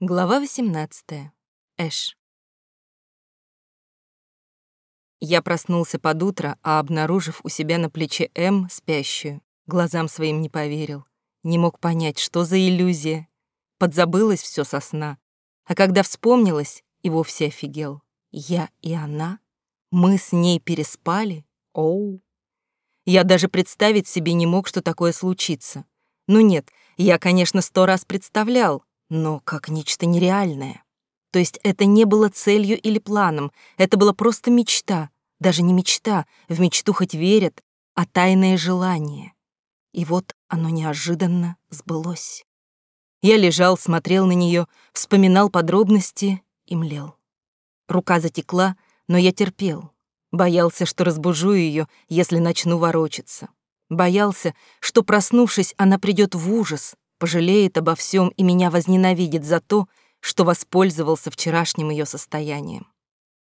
Глава 18. Эш. Я проснулся под утро, а обнаружив у себя на плече М, спящую, глазам своим не поверил. Не мог понять, что за иллюзия. Подзабылось все со сна. А когда вспомнилось, и вовсе офигел. Я и она? Мы с ней переспали? Оу. Я даже представить себе не мог, что такое случится. Ну нет, я, конечно, сто раз представлял, но как нечто нереальное. То есть это не было целью или планом, это была просто мечта, даже не мечта, в мечту хоть верят, а тайное желание. И вот оно неожиданно сбылось. Я лежал, смотрел на нее, вспоминал подробности и млел. Рука затекла, но я терпел. Боялся, что разбужу ее, если начну ворочаться. Боялся, что, проснувшись, она придет в ужас, пожалеет обо всем и меня возненавидит за то, что воспользовался вчерашним ее состоянием.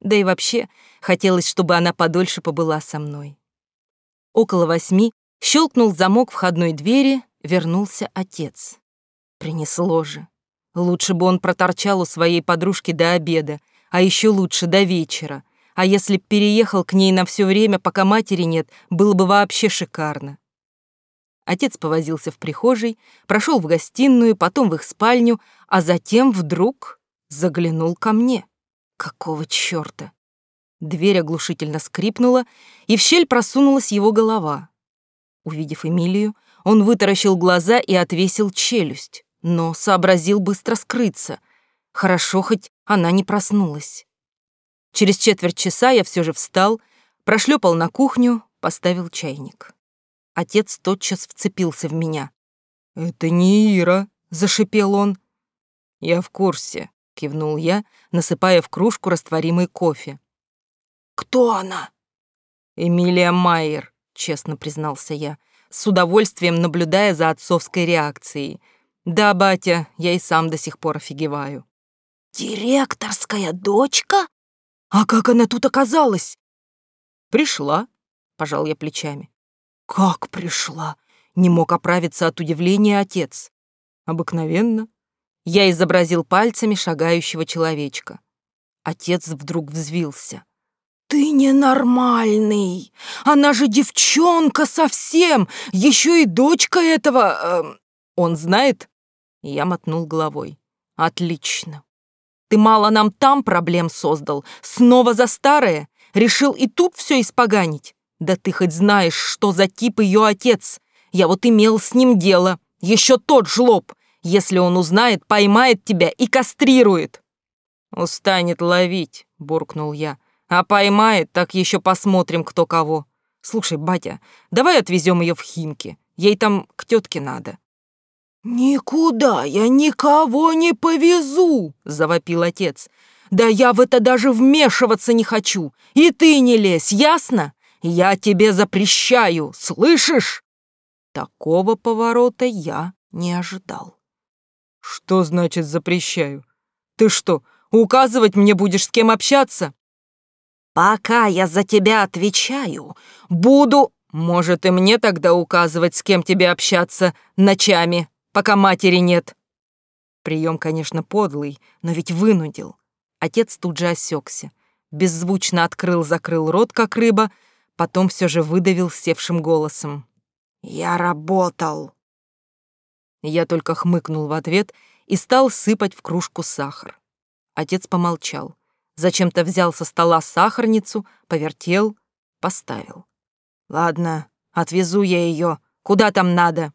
Да и вообще, хотелось, чтобы она подольше побыла со мной. Около восьми щелкнул замок входной двери, вернулся отец. Принесло же. Лучше бы он проторчал у своей подружки до обеда, а еще лучше до вечера. А если б переехал к ней на все время, пока матери нет, было бы вообще шикарно. Отец повозился в прихожей, прошел в гостиную, потом в их спальню, а затем вдруг заглянул ко мне. Какого чёрта? Дверь оглушительно скрипнула, и в щель просунулась его голова. Увидев Эмилию, он вытаращил глаза и отвесил челюсть, но сообразил быстро скрыться. Хорошо, хоть она не проснулась. Через четверть часа я все же встал, прошлепал на кухню, поставил чайник. Отец тотчас вцепился в меня. «Это не Ира», — зашипел он. «Я в курсе», — кивнул я, насыпая в кружку растворимый кофе. «Кто она?» «Эмилия Майер», — честно признался я, с удовольствием наблюдая за отцовской реакцией. «Да, батя, я и сам до сих пор офигеваю». «Директорская дочка? А как она тут оказалась?» «Пришла», — пожал я плечами. «Как пришла?» — не мог оправиться от удивления отец. «Обыкновенно». Я изобразил пальцами шагающего человечка. Отец вдруг взвился. «Ты ненормальный! Она же девчонка совсем! Еще и дочка этого...» э, «Он знает?» Я мотнул головой. «Отлично. Ты мало нам там проблем создал. Снова за старое? Решил и тут все испоганить? Да ты хоть знаешь, что за тип ее отец. Я вот имел с ним дело. Еще тот жлоб. Если он узнает, поймает тебя и кастрирует. Устанет ловить, буркнул я. А поймает, так еще посмотрим, кто кого. Слушай, батя, давай отвезем ее в Химки. Ей там к тетке надо. «Никуда я никого не повезу!» — завопил отец. «Да я в это даже вмешиваться не хочу! И ты не лезь, ясно? Я тебе запрещаю, слышишь?» Такого поворота я не ожидал. «Что значит запрещаю? Ты что, указывать мне будешь, с кем общаться?» «Пока я за тебя отвечаю, буду...» «Может, и мне тогда указывать, с кем тебе общаться ночами, пока матери нет?» Прием, конечно, подлый, но ведь вынудил. Отец тут же осекся, беззвучно открыл-закрыл рот, как рыба, Потом все же выдавил севшим голосом. «Я работал!» Я только хмыкнул в ответ и стал сыпать в кружку сахар. Отец помолчал. Зачем-то взял со стола сахарницу, повертел, поставил. «Ладно, отвезу я ее. Куда там надо?»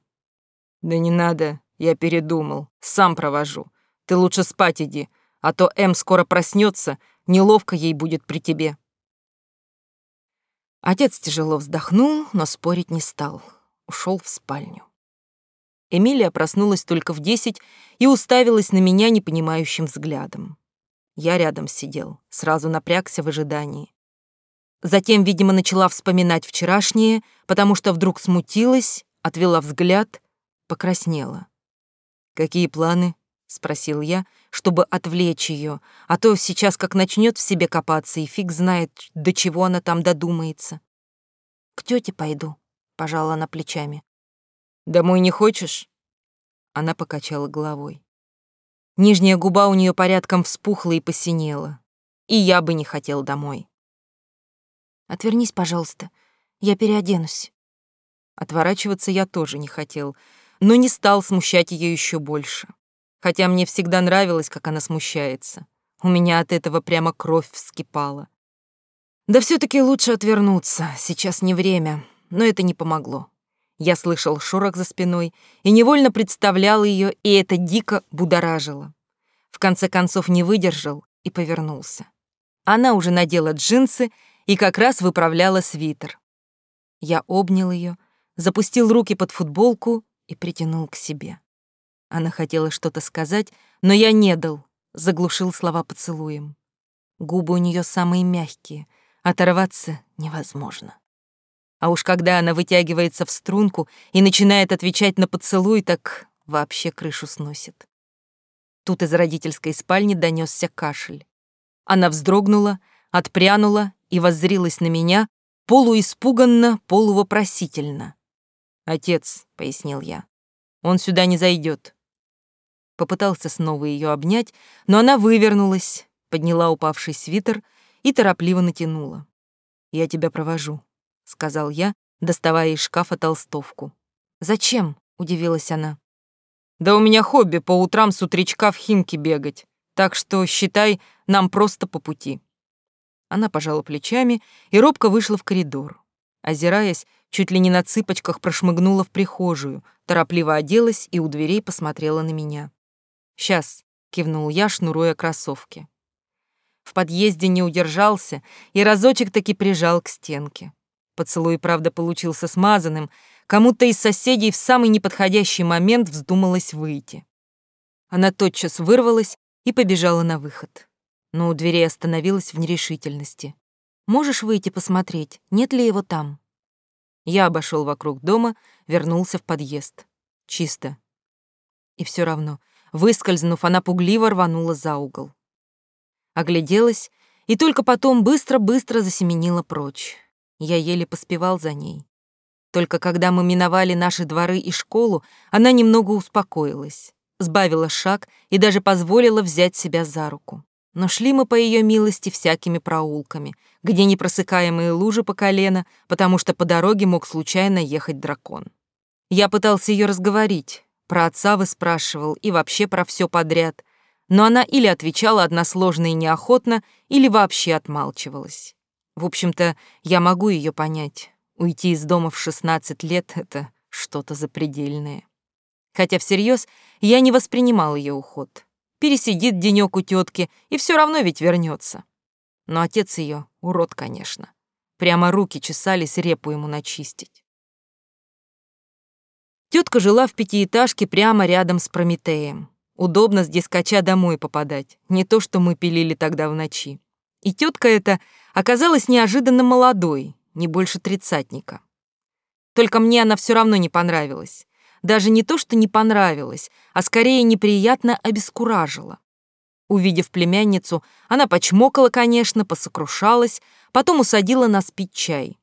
«Да не надо, я передумал. Сам провожу. Ты лучше спать иди, а то М скоро проснется, неловко ей будет при тебе». Отец тяжело вздохнул, но спорить не стал. Ушел в спальню. Эмилия проснулась только в десять и уставилась на меня непонимающим взглядом. Я рядом сидел, сразу напрягся в ожидании. Затем, видимо, начала вспоминать вчерашнее, потому что вдруг смутилась, отвела взгляд, покраснела. «Какие планы?» — спросил я, чтобы отвлечь ее, а то сейчас как начнет в себе копаться, и фиг знает, до чего она там додумается. «К тете пойду», — пожала она плечами. «Домой не хочешь?» Она покачала головой. Нижняя губа у нее порядком вспухла и посинела. И я бы не хотел домой. «Отвернись, пожалуйста, я переоденусь». Отворачиваться я тоже не хотел, но не стал смущать ее еще больше. Хотя мне всегда нравилось, как она смущается. У меня от этого прямо кровь вскипала. Да все таки лучше отвернуться, сейчас не время, но это не помогло. Я слышал шорох за спиной и невольно представлял ее, и это дико будоражило. В конце концов не выдержал и повернулся. Она уже надела джинсы и как раз выправляла свитер. Я обнял ее, запустил руки под футболку и притянул к себе. Она хотела что-то сказать, но я не дал, заглушил слова поцелуем. Губы у нее самые мягкие, оторваться невозможно. А уж когда она вытягивается в струнку и начинает отвечать на поцелуй, так вообще крышу сносит. Тут из родительской спальни донесся кашель. Она вздрогнула, отпрянула и воззрилась на меня, полуиспуганно, полувопросительно. «Отец», — пояснил я, — «он сюда не зайдет. Попытался снова ее обнять, но она вывернулась, подняла упавший свитер и торопливо натянула. «Я тебя провожу», — сказал я, доставая из шкафа толстовку. «Зачем?» — удивилась она. «Да у меня хобби по утрам с утречка в Химки бегать, так что, считай, нам просто по пути». Она пожала плечами и робко вышла в коридор. Озираясь, чуть ли не на цыпочках прошмыгнула в прихожую, торопливо оделась и у дверей посмотрела на меня. «Сейчас», — кивнул я, шнуруя кроссовки. В подъезде не удержался и разочек таки прижал к стенке. Поцелуй, правда, получился смазанным, кому-то из соседей в самый неподходящий момент вздумалось выйти. Она тотчас вырвалась и побежала на выход. Но у двери остановилась в нерешительности. «Можешь выйти посмотреть, нет ли его там?» Я обошел вокруг дома, вернулся в подъезд. Чисто. И все равно, выскользнув, она пугливо рванула за угол огляделась и только потом быстро-быстро засеменила прочь. Я еле поспевал за ней. Только когда мы миновали наши дворы и школу, она немного успокоилась, сбавила шаг и даже позволила взять себя за руку. Но шли мы по ее милости всякими проулками, где непросыкаемые лужи по колено, потому что по дороге мог случайно ехать дракон. Я пытался ее разговорить, про отца выспрашивал и вообще про все подряд — но она или отвечала односложно и неохотно, или вообще отмалчивалась. В общем-то, я могу ее понять. Уйти из дома в 16 лет — это что-то запредельное. Хотя всерьез я не воспринимал ее уход. Пересидит денек у тетки и все равно ведь вернется. Но отец ее урод, конечно. Прямо руки чесались репу ему начистить. Тетка жила в пятиэтажке прямо рядом с Прометеем. Удобно с дискача домой попадать, не то что мы пилили тогда в ночи. И тетка эта оказалась неожиданно молодой, не больше тридцатника. Только мне она все равно не понравилась. Даже не то, что не понравилась, а скорее неприятно обескуражила. Увидев племянницу, она почмокала, конечно, посокрушалась, потом усадила нас пить чай.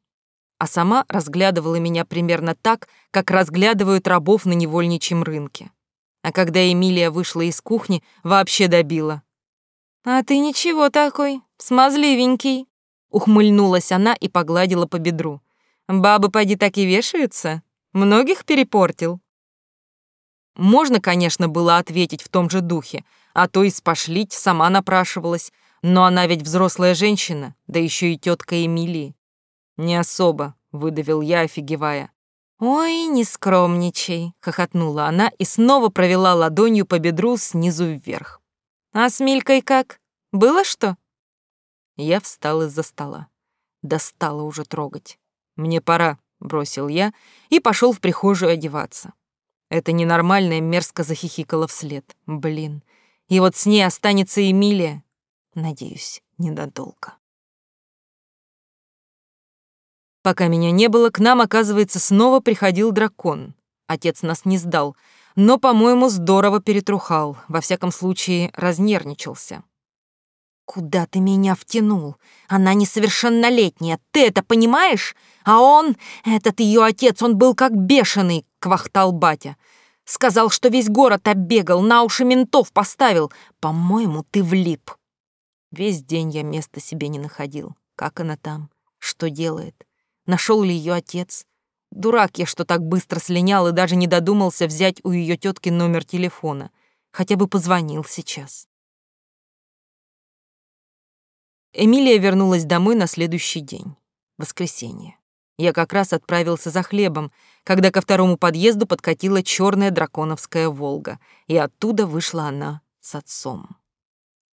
А сама разглядывала меня примерно так, как разглядывают рабов на невольничьем рынке. А когда Эмилия вышла из кухни, вообще добила. «А ты ничего такой, смазливенький», — ухмыльнулась она и погладила по бедру. «Бабы поди так и вешаются? Многих перепортил?» Можно, конечно, было ответить в том же духе, а то и спошлить сама напрашивалась, но она ведь взрослая женщина, да еще и тетка Эмилии. «Не особо», — выдавил я, офигевая. «Ой, не скромничай», — хохотнула она и снова провела ладонью по бедру снизу вверх. «А с Милькой как? Было что?» Я встал из-за стола. Достала уже трогать. «Мне пора», — бросил я и пошел в прихожую одеваться. Это ненормальная мерзко захихикала вслед. Блин. И вот с ней останется Эмилия. Надеюсь, ненадолго. Пока меня не было, к нам, оказывается, снова приходил дракон. Отец нас не сдал, но, по-моему, здорово перетрухал, во всяком случае, разнервничался. «Куда ты меня втянул? Она несовершеннолетняя, ты это понимаешь? А он, этот ее отец, он был как бешеный», — квахтал батя. Сказал, что весь город оббегал, на уши ментов поставил. По-моему, ты влип. Весь день я места себе не находил. Как она там? Что делает? Нашел ли ее отец? Дурак я, что так быстро слинял и даже не додумался взять у ее тетки номер телефона. Хотя бы позвонил сейчас. Эмилия вернулась домой на следующий день. Воскресенье. Я как раз отправился за хлебом, когда ко второму подъезду подкатила черная драконовская «Волга», и оттуда вышла она с отцом.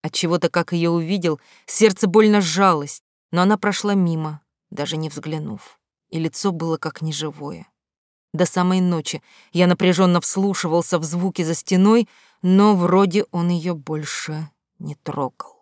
Отчего-то, как ее увидел, сердце больно сжалось, но она прошла мимо, даже не взглянув, и лицо было как неживое. До самой ночи я напряженно вслушивался в звуки за стеной, но вроде он ее больше не трогал.